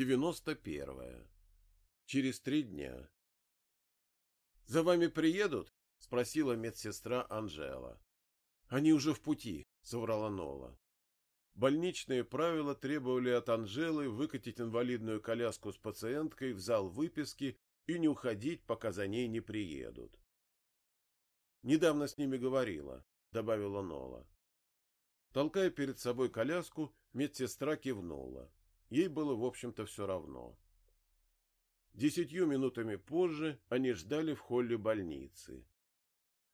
Девяносто первое. Через три дня. «За вами приедут?» — спросила медсестра Анжела. «Они уже в пути», — соврала Нола. Больничные правила требовали от Анжелы выкатить инвалидную коляску с пациенткой в зал выписки и не уходить, пока за ней не приедут. «Недавно с ними говорила», — добавила Нола. Толкая перед собой коляску, медсестра кивнула. Ей было, в общем-то, все равно. Десятью минутами позже они ждали в холле больницы.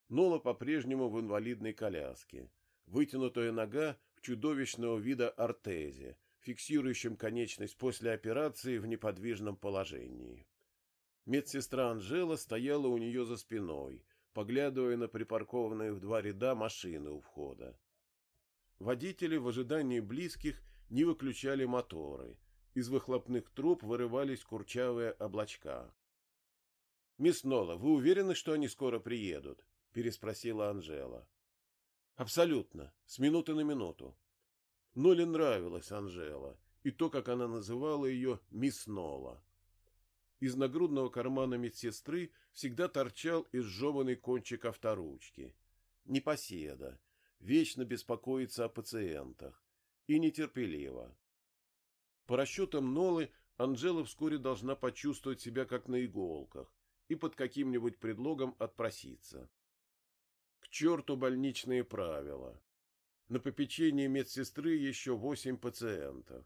Нола по-прежнему в инвалидной коляске. Вытянутая нога в чудовищного вида ортезе, фиксирующем конечность после операции в неподвижном положении. Медсестра Анжела стояла у нее за спиной, поглядывая на припаркованные в два ряда машины у входа. Водители в ожидании близких не выключали моторы. Из выхлопных труб вырывались курчавые облачка. — Мисс Нола, вы уверены, что они скоро приедут? — переспросила Анжела. — Абсолютно, с минуты на минуту. Ноле нравилась Анжела и то, как она называла ее мисс Нола. Из нагрудного кармана медсестры всегда торчал изжеванный кончик авторучки. Непоседа, вечно беспокоится о пациентах и нетерпеливо. По расчетам Нолы, Анжела вскоре должна почувствовать себя как на иголках и под каким-нибудь предлогом отпроситься. К черту больничные правила. На попечении медсестры еще восемь пациентов.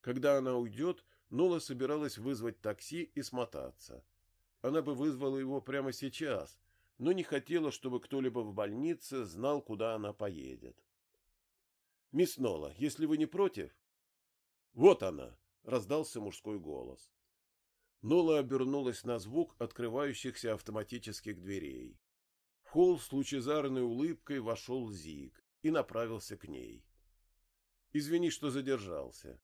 Когда она уйдет, Нола собиралась вызвать такси и смотаться. Она бы вызвала его прямо сейчас, но не хотела, чтобы кто-либо в больнице знал, куда она поедет. — Мисс Нола, если вы не против... — Вот она! — раздался мужской голос. Нола обернулась на звук открывающихся автоматических дверей. В холл с лучезарной улыбкой вошел Зиг и направился к ней. — Извини, что задержался.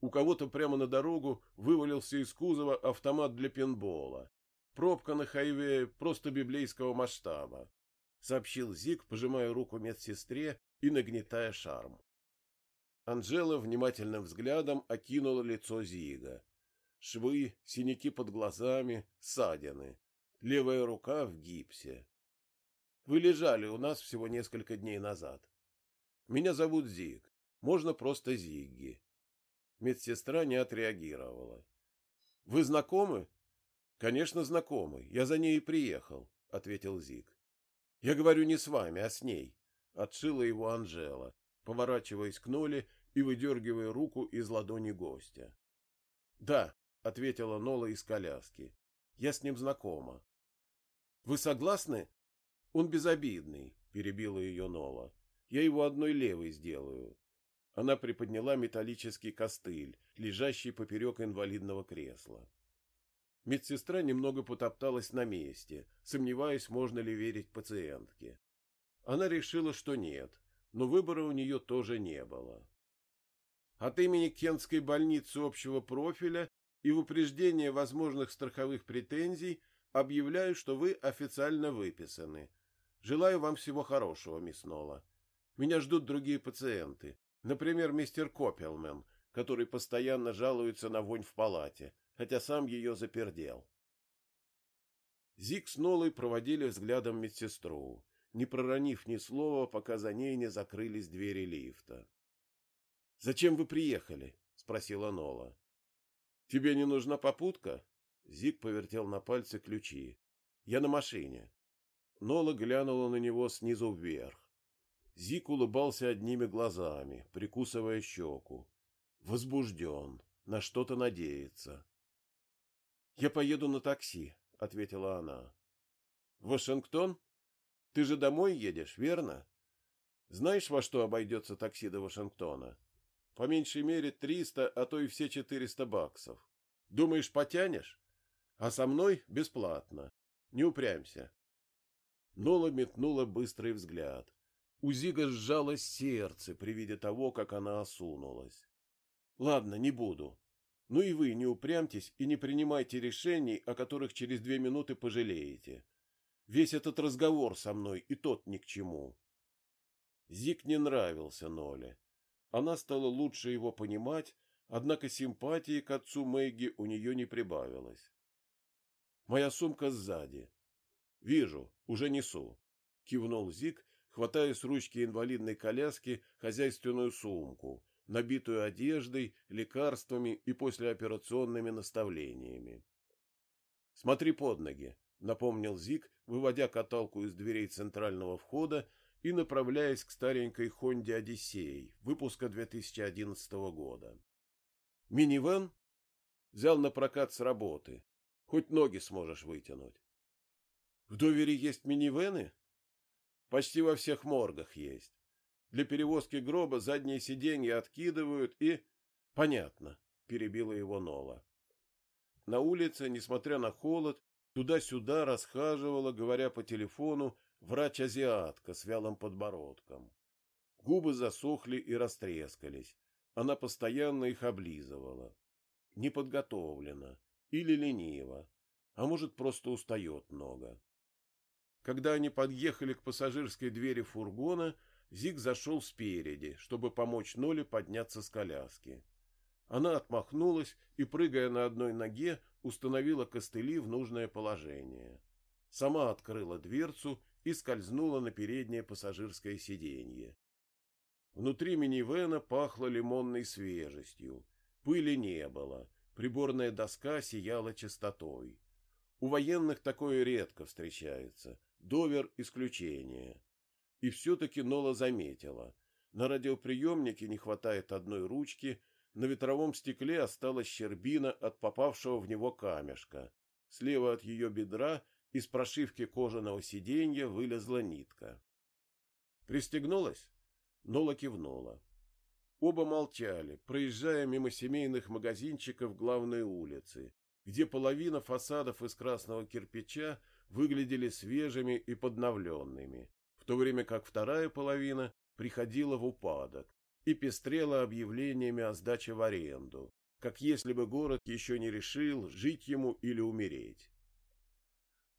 У кого-то прямо на дорогу вывалился из кузова автомат для пинбола. Пробка на хайвее просто библейского масштаба, — сообщил Зиг, пожимая руку медсестре и нагнетая шарм. Анжела внимательным взглядом окинула лицо Зига. Швы, синяки под глазами, ссадины. Левая рука в гипсе. Вы лежали у нас всего несколько дней назад. Меня зовут Зиг. Можно просто Зигги. Медсестра не отреагировала. Вы знакомы? Конечно, знакомы. Я за ней и приехал, ответил Зиг. Я говорю не с вами, а с ней. Отшила его Анжела, поворачиваясь к Ноле и выдергивая руку из ладони гостя. — Да, — ответила Нола из коляски. — Я с ним знакома. — Вы согласны? — Он безобидный, — перебила ее Нола. — Я его одной левой сделаю. Она приподняла металлический костыль, лежащий поперек инвалидного кресла. Медсестра немного потопталась на месте, сомневаясь, можно ли верить пациентке. Она решила, что нет, но выбора у нее тоже не было. От имени Кентской больницы общего профиля и в упреждение возможных страховых претензий объявляю, что вы официально выписаны. Желаю вам всего хорошего, мисс Нола. Меня ждут другие пациенты. Например, мистер Копелмен, который постоянно жалуется на вонь в палате, хотя сам ее запердел. Зик с Нолой проводили взглядом медсестру, не проронив ни слова, пока за ней не закрылись двери лифта. — Зачем вы приехали? — спросила Нола. — Тебе не нужна попутка? Зик повертел на пальце ключи. — Я на машине. Нола глянула на него снизу вверх. Зик улыбался одними глазами, прикусывая щеку. Возбужден, на что-то надеется. — Я поеду на такси, — ответила она. — Вашингтон? Ты же домой едешь, верно? Знаешь, во что обойдется такси до Вашингтона? — по меньшей мере 300, а то и все 400 баксов. Думаешь, потянешь? А со мной бесплатно. Не упрямься. Нола метнула быстрый взгляд. У Зига сжалось сердце при виде того, как она осунулась. Ладно, не буду. Ну и вы не упрямьтесь и не принимайте решений, о которых через две минуты пожалеете. Весь этот разговор со мной и тот ни к чему. Зиг не нравился Ноле. Она стала лучше его понимать, однако симпатии к отцу Мэгги у нее не прибавилось. «Моя сумка сзади». «Вижу, уже несу», — кивнул Зик, хватая с ручки инвалидной коляски хозяйственную сумку, набитую одеждой, лекарствами и послеоперационными наставлениями. «Смотри под ноги», — напомнил Зик, выводя каталку из дверей центрального входа и направляясь к старенькой Хонде Одиссей выпуска 2011 года. Минивэн взял на прокат с работы. Хоть ноги сможешь вытянуть. В довере есть минивэны? Почти во всех моргах есть. Для перевозки гроба задние сиденья откидывают и... Понятно, перебила его Нола. На улице, несмотря на холод, туда-сюда расхаживала, говоря по телефону, врач-азиатка с вялым подбородком. Губы засохли и растрескались. Она постоянно их облизывала. Неподготовлена или ленива, а может, просто устает много. Когда они подъехали к пассажирской двери фургона, Зиг зашел спереди, чтобы помочь Ноле подняться с коляски. Она отмахнулась и, прыгая на одной ноге, установила костыли в нужное положение. Сама открыла дверцу и скользнула на переднее пассажирское сиденье. Внутри минивэна пахло лимонной свежестью. Пыли не было, приборная доска сияла чистотой. У военных такое редко встречается, довер исключение. И все-таки Нола заметила. На радиоприемнике не хватает одной ручки, на ветровом стекле осталась щербина от попавшего в него камешка. Слева от ее бедра из прошивки кожаного сиденья вылезла нитка. Пристегнулась? Нола кивнула. Оба молчали, проезжая мимо семейных магазинчиков главной улицы, где половина фасадов из красного кирпича выглядели свежими и подновленными, в то время как вторая половина приходила в упадок и пестрела объявлениями о сдаче в аренду, как если бы город еще не решил, жить ему или умереть.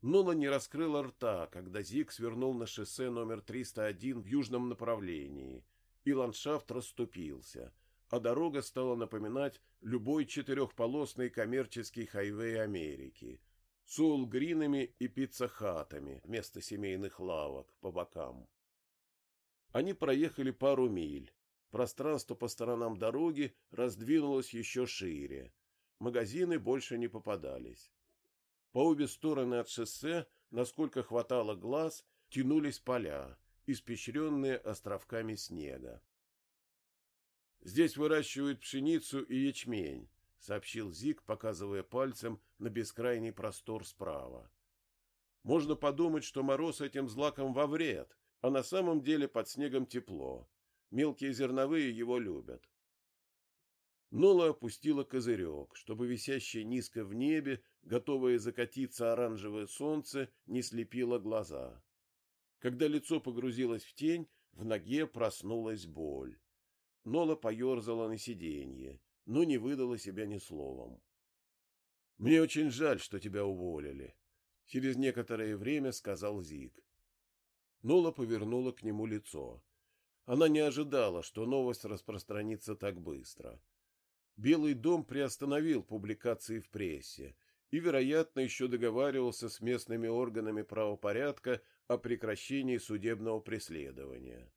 Нола не раскрыла рта, когда Зиг свернул на шоссе номер 301 в южном направлении, и ландшафт расступился, а дорога стала напоминать любой четырехполосный коммерческий хайвей Америки, с улгринами и пиццахатами вместо семейных лавок по бокам. Они проехали пару миль. Пространство по сторонам дороги раздвинулось еще шире. Магазины больше не попадались. По обе стороны от шоссе, насколько хватало глаз, тянулись поля, испещренные островками снега. «Здесь выращивают пшеницу и ячмень», — сообщил Зик, показывая пальцем на бескрайний простор справа. «Можно подумать, что мороз этим злаком во вред, а на самом деле под снегом тепло. Мелкие зерновые его любят. Нола опустила козырек, чтобы висящее низко в небе, готовое закатиться оранжевое солнце, не слепило глаза. Когда лицо погрузилось в тень, в ноге проснулась боль. Нола поерзала на сиденье, но не выдала себя ни словом. — Мне очень жаль, что тебя уволили, — через некоторое время сказал Зик. Нола повернула к нему лицо. Она не ожидала, что новость распространится так быстро. Белый дом приостановил публикации в прессе и, вероятно, еще договаривался с местными органами правопорядка о прекращении судебного преследования.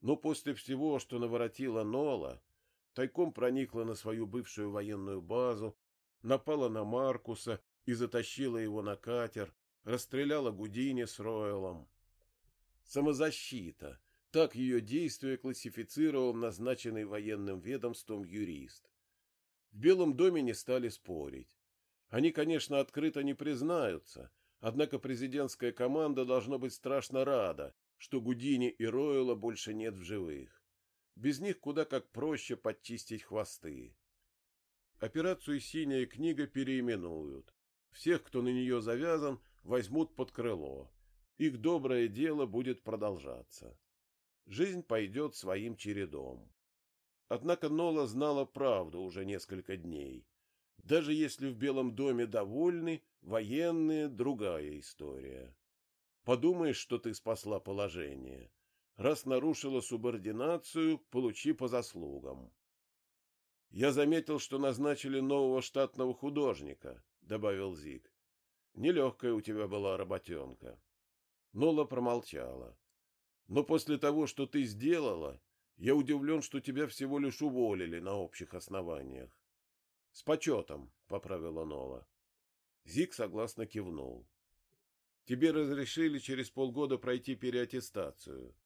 Но после всего, что наворотила Нола, тайком проникла на свою бывшую военную базу, напала на Маркуса и затащила его на катер, расстреляла Гудини с Ройлом. Самозащита. Так ее действия классифицировал назначенный военным ведомством юрист. В Белом доме не стали спорить. Они, конечно, открыто не признаются, однако президентская команда должна быть страшно рада, что Гудини и Ройла больше нет в живых. Без них куда как проще подчистить хвосты. Операцию «Синяя книга» переименуют. Всех, кто на нее завязан, возьмут под крыло. Их доброе дело будет продолжаться. Жизнь пойдет своим чередом. Однако Нола знала правду уже несколько дней. Даже если в Белом доме довольны, военные — другая история. Подумаешь, что ты спасла положение. Раз нарушила субординацию, получи по заслугам. Я заметил, что назначили нового штатного художника, добавил Зиг. Нелегкая у тебя была работенка. Нола промолчала. Но после того, что ты сделала, я удивлен, что тебя всего лишь уволили на общих основаниях. С почетом, поправила Нола. Зиг согласно кивнул. Тебе разрешили через полгода пройти переаттестацию.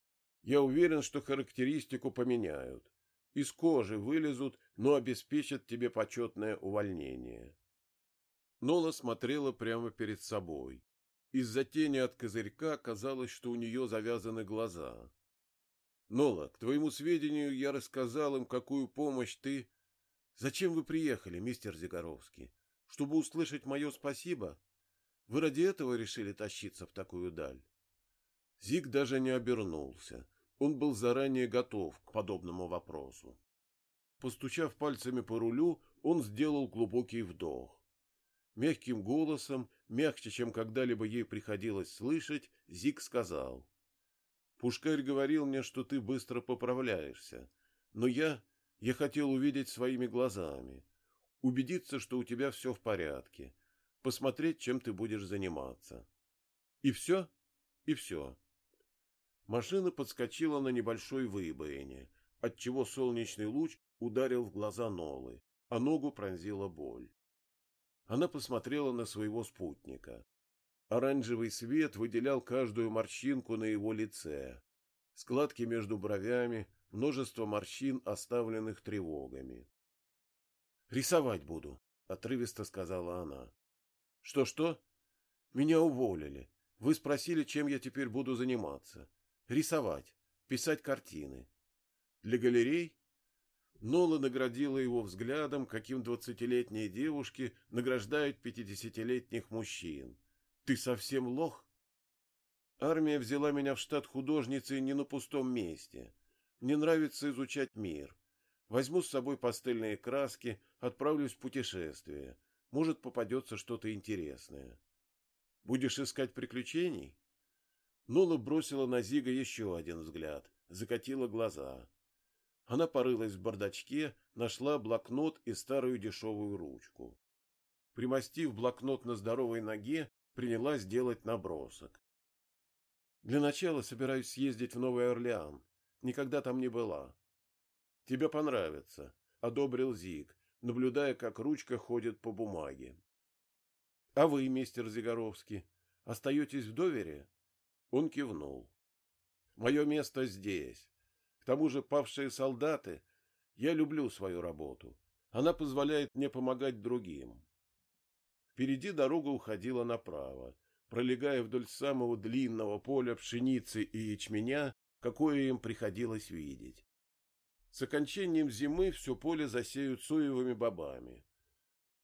Я уверен, что характеристику поменяют. Из кожи вылезут, но обеспечат тебе почетное увольнение. Нола смотрела прямо перед собой. Из-за тени от козырька казалось, что у нее завязаны глаза. Нола, к твоему сведению, я рассказал им, какую помощь ты... Зачем вы приехали, мистер Зигаровский? Чтобы услышать мое спасибо? Вы ради этого решили тащиться в такую даль? Зиг даже не обернулся. Он был заранее готов к подобному вопросу. Постучав пальцами по рулю, он сделал глубокий вдох. Мягким голосом, мягче, чем когда-либо ей приходилось слышать, Зиг сказал. «Пушкарь говорил мне, что ты быстро поправляешься, но я... я хотел увидеть своими глазами, убедиться, что у тебя все в порядке, посмотреть, чем ты будешь заниматься. И все? И все. Машина подскочила на небольшой выбоине, отчего солнечный луч ударил в глаза Нолы, а ногу пронзила боль. Она посмотрела на своего спутника. Оранжевый свет выделял каждую морщинку на его лице. Складки между бровями, множество морщин, оставленных тревогами. «Рисовать буду», — отрывисто сказала она. Что-что? Меня уволили. Вы спросили, чем я теперь буду заниматься. Рисовать, писать картины. Для галерей? Нола наградила его взглядом, каким двадцатилетние девушки награждают пятидесятилетних мужчин. Ты совсем лох? Армия взяла меня в штат художницы не на пустом месте. Мне нравится изучать мир. Возьму с собой пастельные краски, отправлюсь в путешествие. Может, попадется что-то интересное. Будешь искать приключений? Нола бросила на Зига еще один взгляд, закатила глаза. Она порылась в бардачке, нашла блокнот и старую дешевую ручку. Примостив блокнот на здоровой ноге, принялась делать набросок. Для начала собираюсь съездить в Новый Орлеан. Никогда там не была. Тебе понравится, одобрил Зиг, наблюдая, как ручка ходит по бумаге. — А вы, мистер Зигаровский, остаетесь в довере? Он кивнул. — Мое место здесь. К тому же павшие солдаты... Я люблю свою работу. Она позволяет мне помогать другим. Впереди дорога уходила направо, пролегая вдоль самого длинного поля пшеницы и ячменя, какое им приходилось видеть. С окончанием зимы все поле засеют соевыми бобами.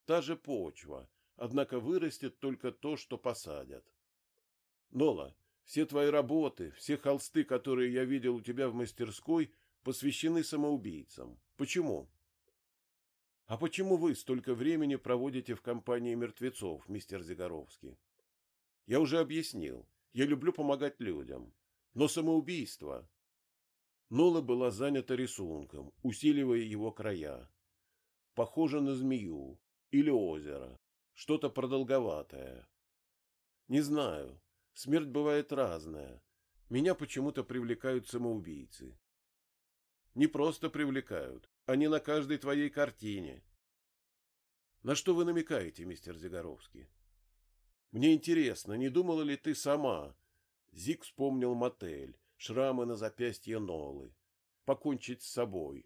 Та же почва, однако вырастет только то, что посадят. Нола, все твои работы, все холсты, которые я видел у тебя в мастерской, посвящены самоубийцам. Почему? А почему вы столько времени проводите в компании мертвецов, мистер Зигаровский? Я уже объяснил. Я люблю помогать людям. Но самоубийство Нола была занята рисунком, усиливая его края. Похоже на змею или озеро, что-то продолговатое. Не знаю, смерть бывает разная. Меня почему-то привлекают самоубийцы. Не просто привлекают, они на каждой твоей картине. На что вы намекаете, мистер Зигаровский? Мне интересно, не думала ли ты сама? Зиг вспомнил мотель шрамы на запястье Нолы. Покончить с собой.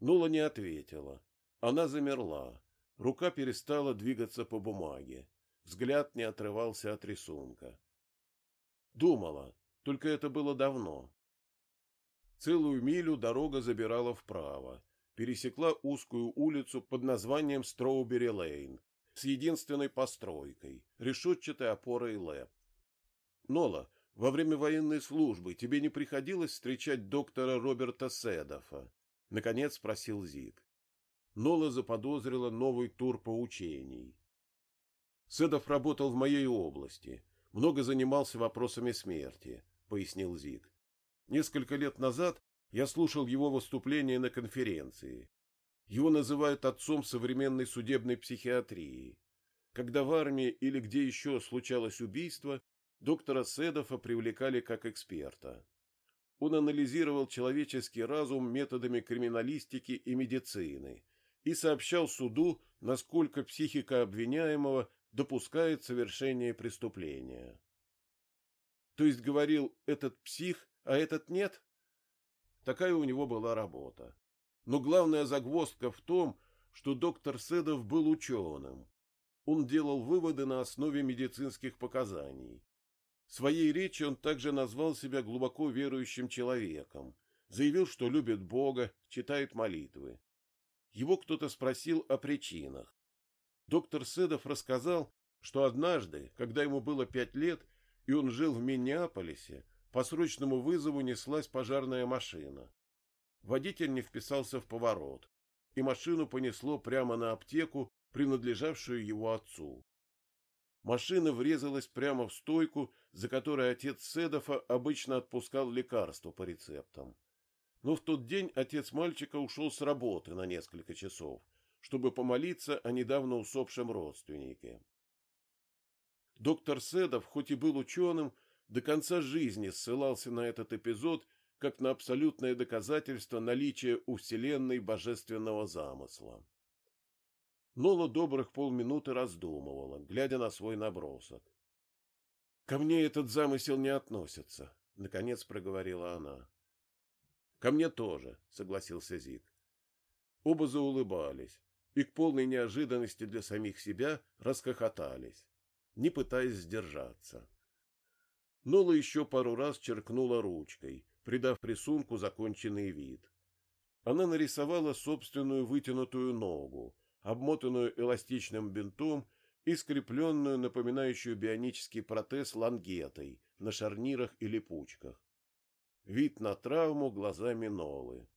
Нола не ответила. Она замерла. Рука перестала двигаться по бумаге. Взгляд не отрывался от рисунка. Думала, только это было давно. Целую милю дорога забирала вправо, пересекла узкую улицу под названием Строубери-Лейн с единственной постройкой, решетчатой опорой ЛЭП. Нола, во время военной службы тебе не приходилось встречать доктора Роберта Седофа? Наконец спросил Зиг. Нола заподозрила новый тур поучений. Седов работал в моей области, много занимался вопросами смерти, пояснил Зиг. Несколько лет назад я слушал его выступление на конференции. Его называют отцом современной судебной психиатрии. Когда в армии или где еще случалось убийство, доктора Седова привлекали как эксперта. Он анализировал человеческий разум методами криминалистики и медицины и сообщал суду, насколько психика обвиняемого допускает совершение преступления. То есть говорил этот псих, а этот нет? Такая у него была работа. Но главная загвоздка в том, что доктор Седов был ученым. Он делал выводы на основе медицинских показаний. В своей речи он также назвал себя глубоко верующим человеком, заявил, что любит Бога, читает молитвы. Его кто-то спросил о причинах. Доктор Седов рассказал, что однажды, когда ему было пять лет, и он жил в Миннеаполисе, по срочному вызову неслась пожарная машина. Водитель не вписался в поворот, и машину понесло прямо на аптеку, принадлежавшую его отцу. Машина врезалась прямо в стойку, за которой отец Седофа обычно отпускал лекарства по рецептам. Но в тот день отец мальчика ушел с работы на несколько часов, чтобы помолиться о недавно усопшем родственнике. Доктор Седов, хоть и был ученым, до конца жизни ссылался на этот эпизод как на абсолютное доказательство наличия у Вселенной божественного замысла. Нола добрых полминуты раздумывала, глядя на свой набросок. «Ко мне этот замысел не относится», — наконец проговорила она. «Ко мне тоже», — согласился Зик. Оба заулыбались и к полной неожиданности для самих себя расхохотались не пытаясь сдержаться. Нола еще пару раз черкнула ручкой, придав рисунку законченный вид. Она нарисовала собственную вытянутую ногу, обмотанную эластичным бинтом и скрепленную, напоминающую бионический протез лангетой на шарнирах и липучках. Вид на травму глазами Нолы.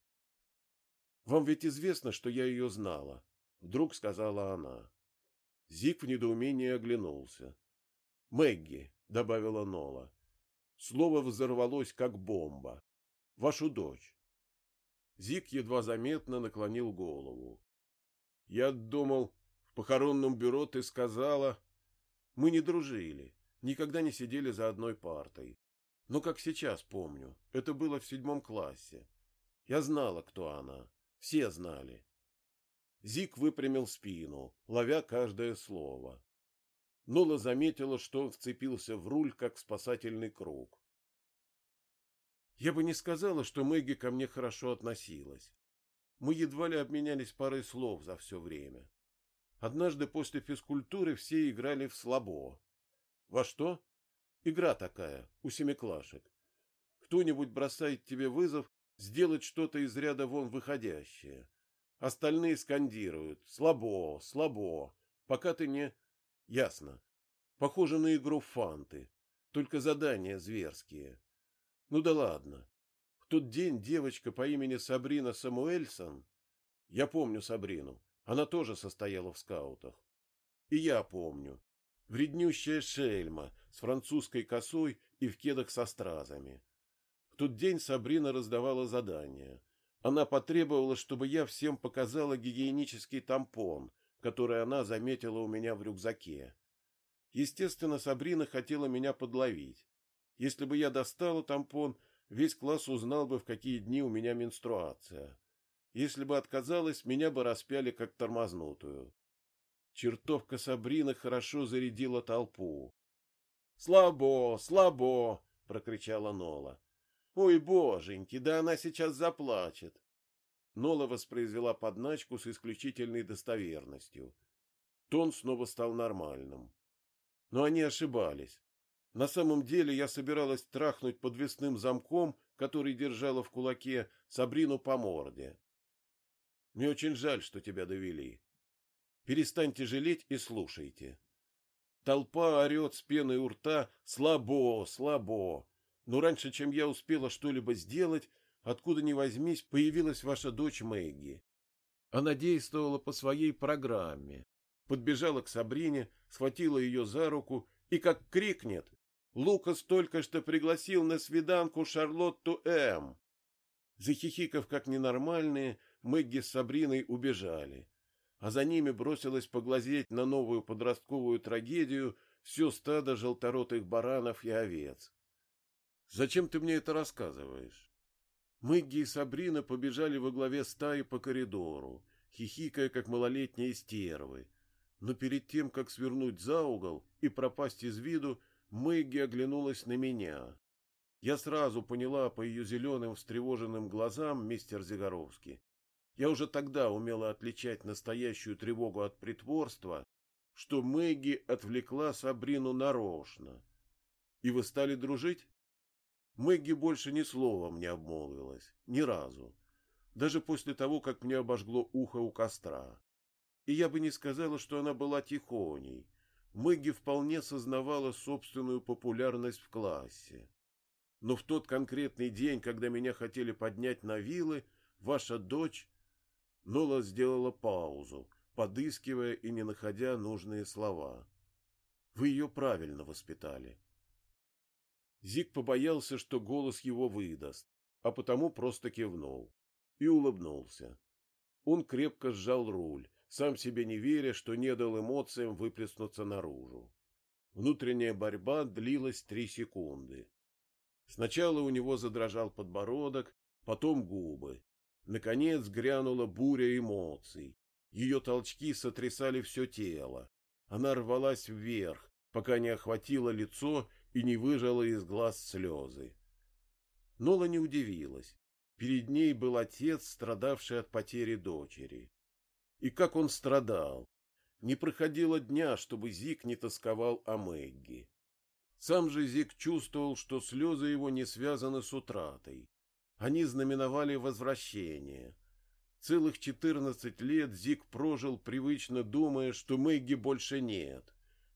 «Вам ведь известно, что я ее знала», — вдруг сказала она. Зик в недоумении оглянулся. «Мэгги», — добавила Нола. Слово взорвалось, как бомба. «Вашу дочь». Зик едва заметно наклонил голову. «Я думал, в похоронном бюро ты сказала...» «Мы не дружили, никогда не сидели за одной партой. Но, как сейчас помню, это было в седьмом классе. Я знала, кто она. Все знали. Зик выпрямил спину, ловя каждое слово. Нола заметила, что он вцепился в руль, как спасательный круг. Я бы не сказала, что Мэгги ко мне хорошо относилась. Мы едва ли обменялись парой слов за все время. Однажды после физкультуры все играли в слабо. Во что? Игра такая, у семиклашек. Кто-нибудь бросает тебе вызов сделать что-то из ряда вон выходящее. Остальные скандируют «Слабо, слабо», пока ты не... Ясно. Похоже на игру фанты, только задания зверские. Ну да ладно. В тот день девочка по имени Сабрина Самуэльсон... Я помню Сабрину, она тоже состояла в скаутах. И я помню. Вреднющая шельма с французской косой и в кедах со стразами. В тот день Сабрина раздавала задания — она потребовала, чтобы я всем показала гигиенический тампон, который она заметила у меня в рюкзаке. Естественно, Сабрина хотела меня подловить. Если бы я достала тампон, весь класс узнал бы, в какие дни у меня менструация. Если бы отказалась, меня бы распяли как тормознутую. Чертовка Сабрина хорошо зарядила толпу. «Слабо, слабо!» — прокричала Нола. Ой, боженьки, да она сейчас заплачет. Нола воспроизвела подначку с исключительной достоверностью. Тон снова стал нормальным. Но они ошибались. На самом деле я собиралась трахнуть подвесным замком, который держала в кулаке, Сабрину по морде. Мне очень жаль, что тебя довели. Перестаньте жалеть и слушайте. Толпа орет с пеной у рта «Слабо! Слабо!» Но раньше, чем я успела что-либо сделать, откуда ни возьмись, появилась ваша дочь Мэгги. Она действовала по своей программе. Подбежала к Сабрине, схватила ее за руку и как крикнет «Лукас только что пригласил на свиданку Шарлотту М». Захихикав как ненормальные, Мэгги с Сабриной убежали, а за ними бросилось поглазеть на новую подростковую трагедию все стадо желторотых баранов и овец. Зачем ты мне это рассказываешь? Мэгги и Сабрина побежали во главе стаи по коридору, хихикая, как малолетние стервы. Но перед тем, как свернуть за угол и пропасть из виду, Мэгги оглянулась на меня. Я сразу поняла по ее зеленым встревоженным глазам, мистер Зигаровский, я уже тогда умела отличать настоящую тревогу от притворства, что Мэгги отвлекла Сабрину нарочно. И вы стали дружить? Мэгги больше ни словом не обмолвилась, ни разу. Даже после того, как мне обожгло ухо у костра. И я бы не сказала, что она была тихоней. Мэгги вполне сознавала собственную популярность в классе. Но в тот конкретный день, когда меня хотели поднять на вилы, ваша дочь Нола сделала паузу, подыскивая и не находя нужные слова. Вы ее правильно воспитали. Зик побоялся, что голос его выдаст, а потому просто кивнул и улыбнулся. Он крепко сжал руль, сам себе не веря, что не дал эмоциям выплеснуться наружу. Внутренняя борьба длилась три секунды. Сначала у него задрожал подбородок, потом губы, Наконец грянула буря эмоций. Ее толчки сотрясали все тело. Она рвалась вверх, пока не охватила лицо и не выжала из глаз слезы. Нола не удивилась. Перед ней был отец, страдавший от потери дочери. И как он страдал! Не проходило дня, чтобы Зик не тосковал о Мэгги. Сам же Зик чувствовал, что слезы его не связаны с утратой. Они знаменовали возвращение. Целых четырнадцать лет Зик прожил, привычно думая, что Мэгги больше нет.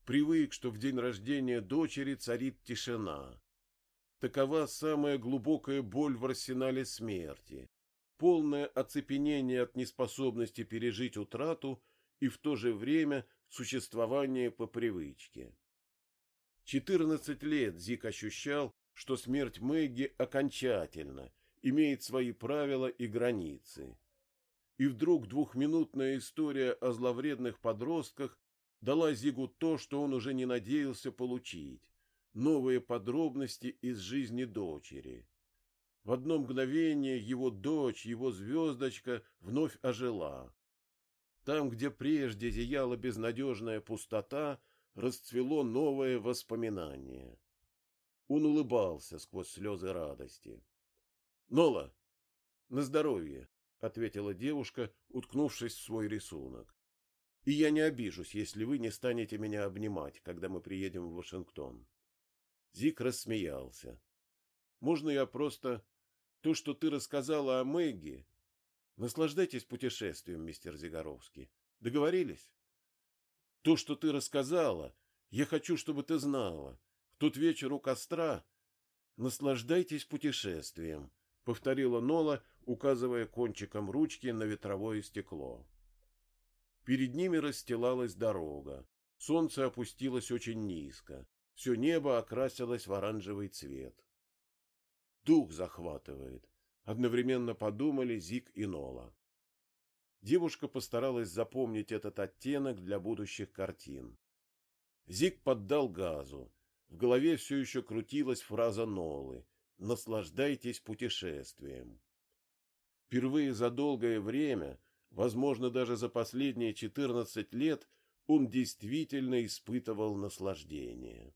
Привык, что в день рождения дочери царит тишина. Такова самая глубокая боль в арсенале смерти. Полное оцепенение от неспособности пережить утрату и в то же время существование по привычке. Четырнадцать лет Зик ощущал, что смерть Мэгги окончательна имеет свои правила и границы. И вдруг двухминутная история о зловредных подростках дала Зигу то, что он уже не надеялся получить – новые подробности из жизни дочери. В одно мгновение его дочь, его звездочка вновь ожила. Там, где прежде зияла безнадежная пустота, расцвело новое воспоминание. Он улыбался сквозь слезы радости. Нола, на здоровье, ответила девушка, уткнувшись в свой рисунок. И я не обижусь, если вы не станете меня обнимать, когда мы приедем в Вашингтон. Зик рассмеялся. Можно я просто то, что ты рассказала о Мэгги? Наслаждайтесь путешествием, мистер Зигаровский. Договорились? То, что ты рассказала, я хочу, чтобы ты знала. В тот вечер у костра наслаждайтесь путешествием повторила Нола, указывая кончиком ручки на ветровое стекло. Перед ними расстилалась дорога. Солнце опустилось очень низко. Все небо окрасилось в оранжевый цвет. Дух захватывает, одновременно подумали Зик и Нола. Девушка постаралась запомнить этот оттенок для будущих картин. Зик поддал газу. В голове все еще крутилась фраза Нолы наслаждайтесь путешествием. Впервые за долгое время, возможно, даже за последние 14 лет, он действительно испытывал наслаждение.